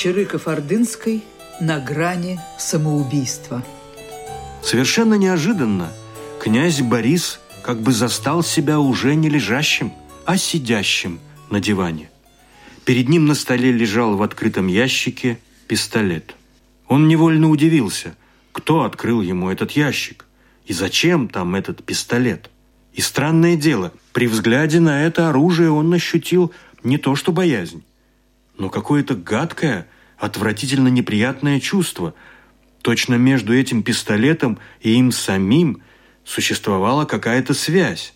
Чирыков-Ордынской на грани самоубийства. Совершенно неожиданно князь Борис как бы застал себя уже не лежащим, а сидящим на диване. Перед ним на столе лежал в открытом ящике пистолет. Он невольно удивился, кто открыл ему этот ящик и зачем там этот пистолет. И странное дело, при взгляде на это оружие он ощутил не то что боязнь, но какое-то гадкое, отвратительно неприятное чувство. Точно между этим пистолетом и им самим существовала какая-то связь.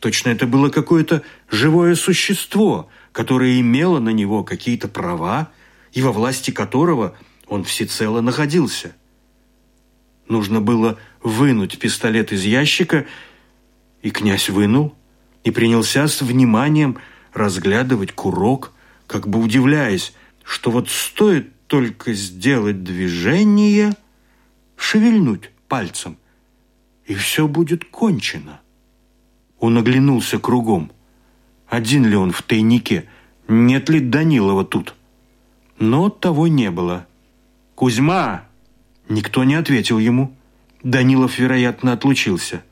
Точно это было какое-то живое существо, которое имело на него какие-то права и во власти которого он всецело находился. Нужно было вынуть пистолет из ящика, и князь вынул и принялся с вниманием разглядывать курок, как бы удивляясь, что вот стоит только сделать движение, шевельнуть пальцем, и все будет кончено. Он оглянулся кругом. Один ли он в тайнике? Нет ли Данилова тут? Но того не было. «Кузьма!» Никто не ответил ему. Данилов, вероятно, отлучился.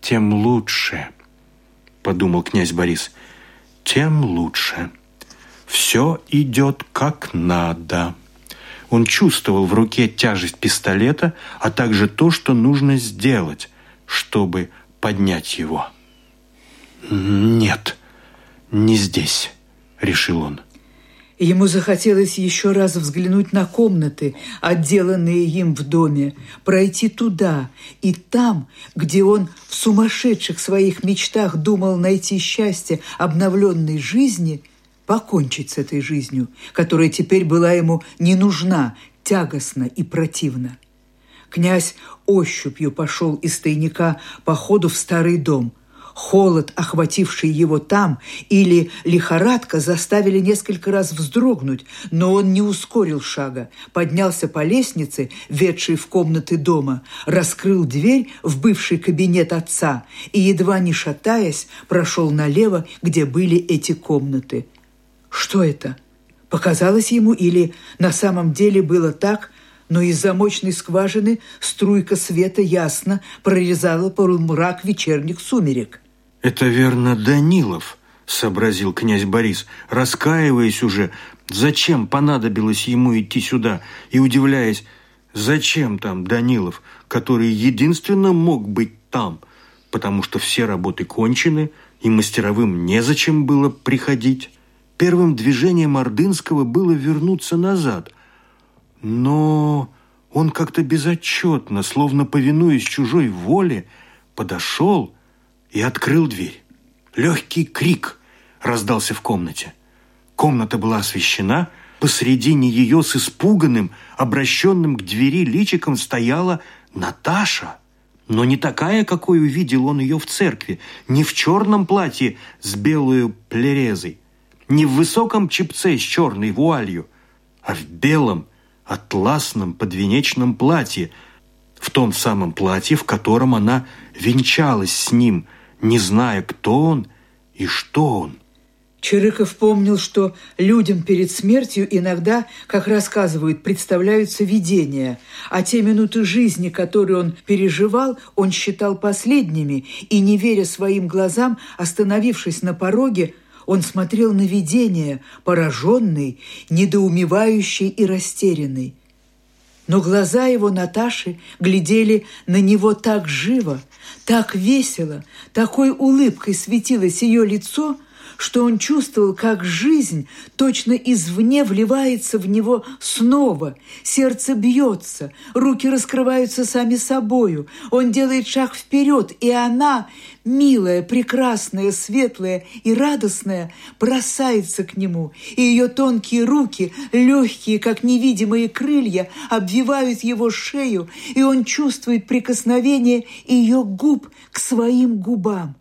«Тем лучше», — подумал князь Борис. «Тем лучше. Все идет как надо». Он чувствовал в руке тяжесть пистолета, а также то, что нужно сделать, чтобы поднять его. «Нет, не здесь», — решил он. Ему захотелось еще раз взглянуть на комнаты, отделанные им в доме, пройти туда и там, где он в сумасшедших своих мечтах думал найти счастье обновленной жизни, покончить с этой жизнью, которая теперь была ему не нужна, тягостна и противна. Князь ощупью пошел из тайника по ходу в старый дом – холод, охвативший его там, или лихорадка заставили несколько раз вздрогнуть, но он не ускорил шага, поднялся по лестнице, ведшей в комнаты дома, раскрыл дверь в бывший кабинет отца и, едва не шатаясь, прошел налево, где были эти комнаты. Что это? Показалось ему или на самом деле было так, но из замочной скважины струйка света ясно прорезала полумрак вечерних сумерек. «Это верно Данилов», — сообразил князь Борис, раскаиваясь уже, зачем понадобилось ему идти сюда, и удивляясь, зачем там Данилов, который единственно мог быть там, потому что все работы кончены, и мастеровым незачем было приходить. Первым движением Ордынского было вернуться назад. Но он как-то безотчетно, словно повинуясь чужой воле, подошел и открыл дверь. Легкий крик раздался в комнате. Комната была освещена, посредине ее с испуганным, обращенным к двери личиком стояла Наташа. Но не такая, какой увидел он ее в церкви, не в черном платье с белой плерезой, не в высоком чепце с черной вуалью, а в белом, атласном подвенечном платье, в том самом платье, в котором она венчалась с ним – не зная, кто он и что он. Чирыков помнил, что людям перед смертью иногда, как рассказывают, представляются видения, а те минуты жизни, которые он переживал, он считал последними, и, не веря своим глазам, остановившись на пороге, он смотрел на видение, пораженный, недоумевающий и растерянный. Но глаза его Наташи глядели на него так живо, так весело, такой улыбкой светилось ее лицо, что он чувствовал, как жизнь точно извне вливается в него снова. Сердце бьется, руки раскрываются сами собою. Он делает шаг вперед, и она, милая, прекрасная, светлая и радостная, бросается к нему. И ее тонкие руки, легкие, как невидимые крылья, обвивают его шею, и он чувствует прикосновение ее губ к своим губам.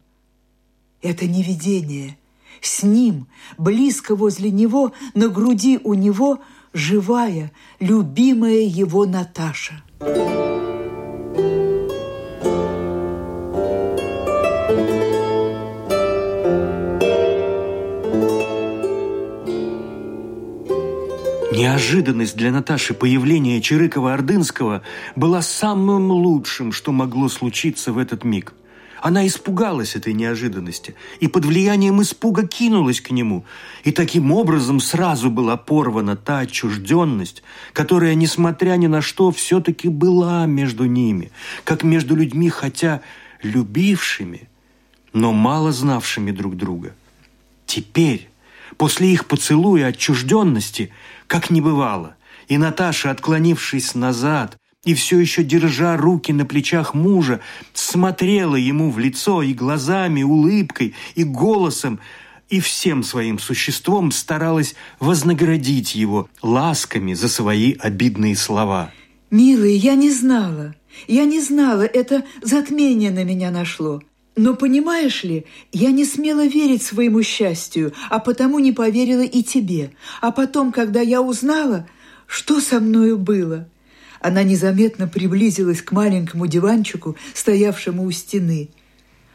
Это не видение – с ним, близко возле него, на груди у него живая, любимая его Наташа. Неожиданность для Наташи появления Чирыкова-Ордынского была самым лучшим, что могло случиться в этот миг. Она испугалась этой неожиданности и под влиянием испуга кинулась к нему. И таким образом сразу была порвана та отчужденность, которая, несмотря ни на что, все-таки была между ними, как между людьми, хотя любившими, но мало знавшими друг друга. Теперь, после их поцелуя отчужденности, как не бывало, и Наташа, отклонившись назад и все еще держа руки на плечах мужа, смотрела ему в лицо и глазами, улыбкой, и голосом, и всем своим существом старалась вознаградить его ласками за свои обидные слова. «Милый, я не знала, я не знала, это затмение на меня нашло. Но, понимаешь ли, я не смела верить своему счастью, а потому не поверила и тебе. А потом, когда я узнала, что со мною было, она незаметно приблизилась к маленькому диванчику, стоявшему у стены.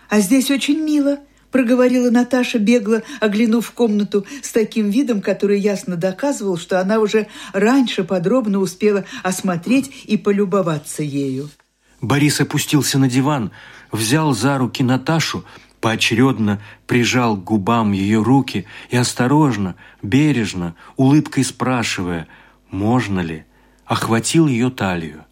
«А здесь очень мило», — проговорила Наташа, бегло оглянув комнату с таким видом, который ясно доказывал, что она уже раньше подробно успела осмотреть и полюбоваться ею. Борис опустился на диван, взял за руки Наташу, поочередно прижал к губам ее руки и осторожно, бережно, улыбкой спрашивая, можно ли, охватил ее талию.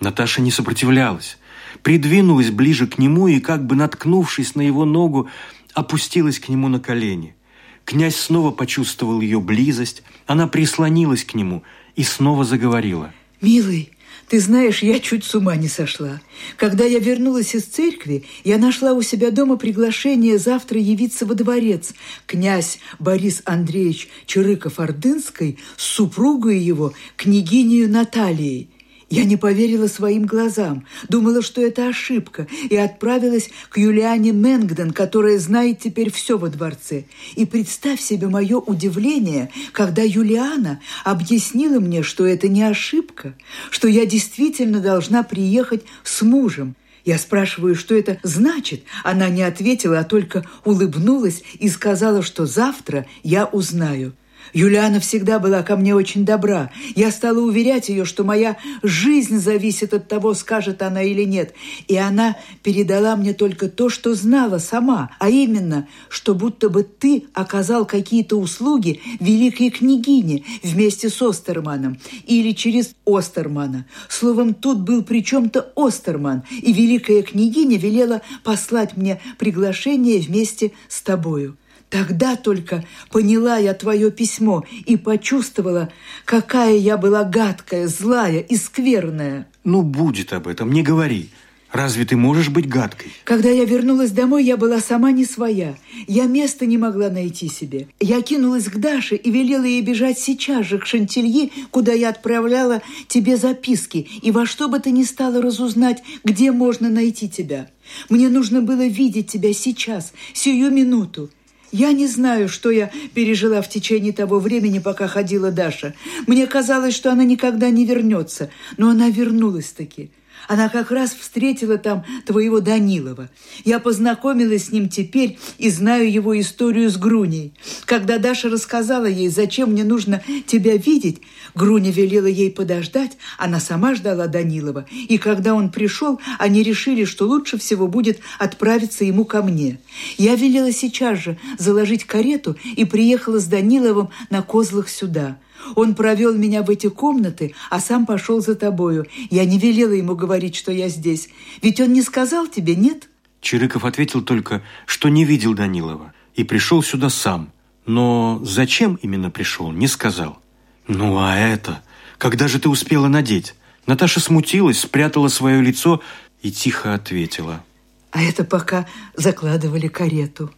Наташа не сопротивлялась, придвинулась ближе к нему и, как бы наткнувшись на его ногу, опустилась к нему на колени. Князь снова почувствовал ее близость, она прислонилась к нему и снова заговорила. «Милый, ты знаешь, я чуть с ума не сошла. Когда я вернулась из церкви, я нашла у себя дома приглашение завтра явиться во дворец. Князь Борис Андреевич Чурыков-Ордынской с супругой его, княгинею Натальей. Я не поверила своим глазам, думала, что это ошибка, и отправилась к Юлиане Мэнгден, которая знает теперь все во дворце. И представь себе мое удивление, когда Юлиана объяснила мне, что это не ошибка, что я действительно должна приехать с мужем. Я спрашиваю, что это значит. Она не ответила, а только улыбнулась и сказала, что завтра я узнаю. Юлиана всегда была ко мне очень добра. Я стала уверять ее, что моя жизнь зависит от того, скажет она или нет. И она передала мне только то, что знала сама, а именно, что будто бы ты оказал какие-то услуги великой княгине вместе с Остерманом или через Остермана. Словом, тут был при чем-то Остерман, и великая княгиня велела послать мне приглашение вместе с тобою. Тогда только поняла я твое письмо и почувствовала, какая я была гадкая, злая и скверная. Ну, будет об этом, не говори. Разве ты можешь быть гадкой? Когда я вернулась домой, я была сама не своя. Я места не могла найти себе. Я кинулась к Даше и велела ей бежать сейчас же к Шантильи, куда я отправляла тебе записки, и во что бы ты ни стала разузнать, где можно найти тебя. Мне нужно было видеть тебя сейчас, сию минуту. Я не знаю, что я пережила в течение того времени, пока ходила Даша. Мне казалось, что она никогда не вернется, но она вернулась таки. Она как раз встретила там твоего Данилова. Я познакомилась с ним теперь и знаю его историю с Груней. Когда Даша рассказала ей, зачем мне нужно тебя видеть, Груня велела ей подождать, она сама ждала Данилова. И когда он пришел, они решили, что лучше всего будет отправиться ему ко мне. Я велела сейчас же заложить карету и приехала с Даниловым на козлах сюда. Он провел меня в эти комнаты, а сам пошел за тобою. Я не велела ему говорить, что я здесь. Ведь он не сказал тебе, нет?» Чирыков ответил только, что не видел Данилова и пришел сюда сам. Но зачем именно пришел, не сказал. «Ну а это? Когда же ты успела надеть?» Наташа смутилась, спрятала свое лицо и тихо ответила. «А это пока закладывали карету».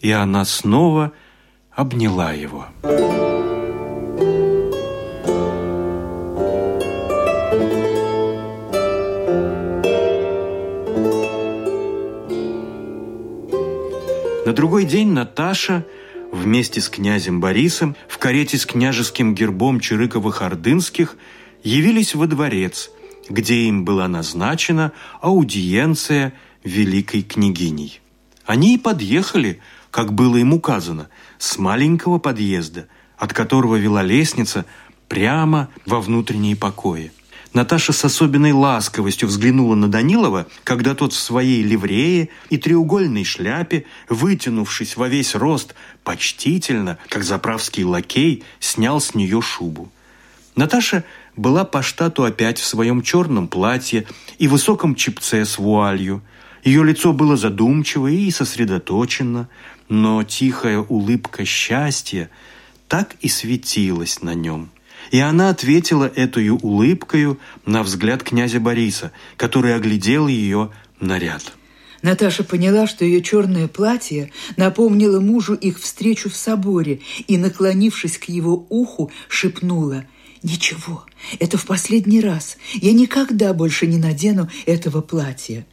И она снова обняла его. На другой день Наташа вместе с князем Борисом в карете с княжеским гербом Чирыковых-Ордынских явились во дворец, где им была назначена аудиенция великой княгиней. Они и подъехали, как было им указано, с маленького подъезда, от которого вела лестница, прямо во внутренние покои. Наташа с особенной ласковостью взглянула на Данилова, когда тот в своей ливрее и треугольной шляпе, вытянувшись во весь рост, почтительно, как заправский лакей, снял с нее шубу. Наташа была по штату опять в своем черном платье и высоком чипце с вуалью. Ее лицо было задумчиво и сосредоточено, но тихая улыбка счастья так и светилась на нем – и она ответила этой улыбкою на взгляд князя Бориса, который оглядел ее наряд. Наташа поняла, что ее черное платье напомнило мужу их встречу в соборе и, наклонившись к его уху, шепнула «Ничего, это в последний раз. Я никогда больше не надену этого платья».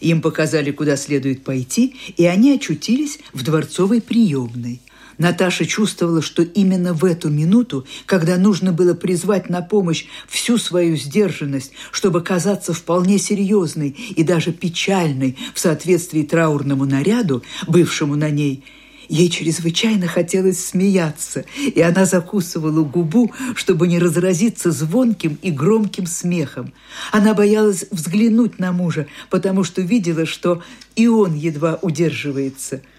Им показали, куда следует пойти, и они очутились в дворцовой приемной – Наташа чувствовала, что именно в эту минуту, когда нужно было призвать на помощь всю свою сдержанность, чтобы казаться вполне серьезной и даже печальной в соответствии траурному наряду, бывшему на ней, Ей чрезвычайно хотелось смеяться, и она закусывала губу, чтобы не разразиться звонким и громким смехом. Она боялась взглянуть на мужа, потому что видела, что и он едва удерживается –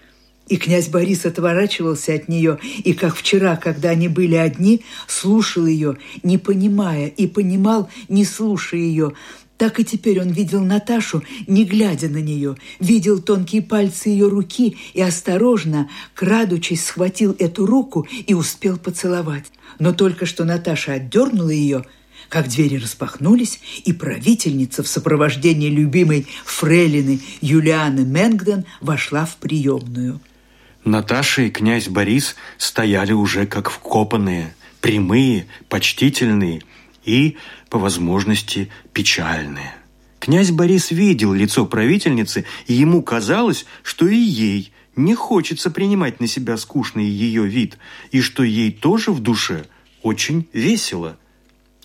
и князь Борис отворачивался от нее, и, как вчера, когда они были одни, слушал ее, не понимая, и понимал, не слушая ее. Так и теперь он видел Наташу, не глядя на нее, видел тонкие пальцы ее руки и осторожно, крадучись, схватил эту руку и успел поцеловать. Но только что Наташа отдернула ее – как двери распахнулись, и правительница в сопровождении любимой фрейлины Юлианы Менгден вошла в приемную. Наташа и князь Борис стояли уже как вкопанные, прямые, почтительные и, по возможности, печальные. Князь Борис видел лицо правительницы, и ему казалось, что и ей не хочется принимать на себя скучный ее вид, и что ей тоже в душе очень весело.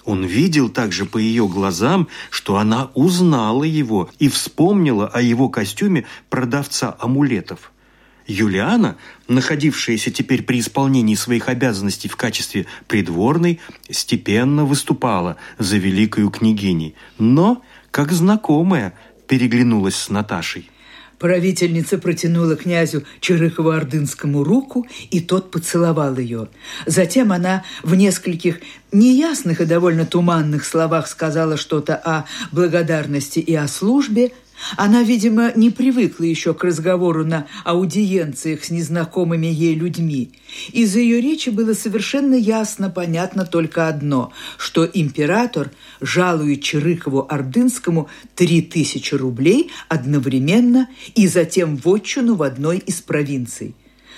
Он видел также по ее глазам, что она узнала его и вспомнила о его костюме продавца амулетов – Юлиана, находившаяся теперь при исполнении своих обязанностей в качестве придворной, степенно выступала за великою княгиней, но, как знакомая, переглянулась с Наташей. Правительница протянула князю Чирыково-Ордынскому руку, и тот поцеловал ее. Затем она в нескольких неясных и довольно туманных словах сказала что-то о благодарности и о службе, она, видимо, не привыкла еще к разговору на аудиенциях с незнакомыми ей людьми. Из ее речи было совершенно ясно понятно только одно, что император жалует Чирыкову-Ордынскому три тысячи рублей одновременно и затем в отчину в одной из провинций.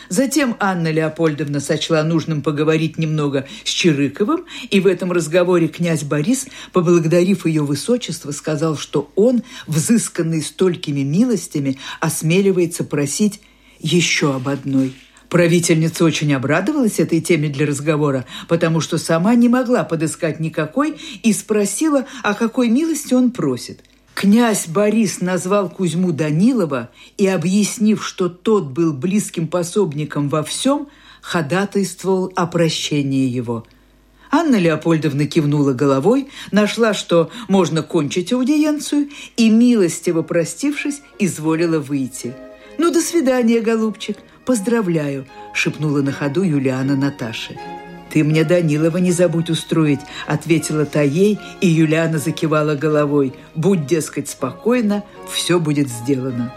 Затем Анна Леопольдовна сочла нужным поговорить немного с Чирыковым, и в этом разговоре князь Борис, поблагодарив ее высочество, сказал, что он, взысканный столькими милостями, осмеливается просить еще об одной. Правительница очень обрадовалась этой теме для разговора, потому что сама не могла подыскать никакой и спросила, о какой милости он просит – Князь Борис назвал Кузьму Данилова и, объяснив, что тот был близким пособником во всем, ходатайствовал о прощении его. Анна Леопольдовна кивнула головой, нашла, что можно кончить аудиенцию, и, милостиво простившись, изволила выйти. «Ну, до свидания, голубчик, поздравляю», – шепнула на ходу Юлиана Наташе. «Ты мне Данилова не забудь устроить», — ответила та ей, и Юлиана закивала головой. «Будь, дескать, спокойно, все будет сделано».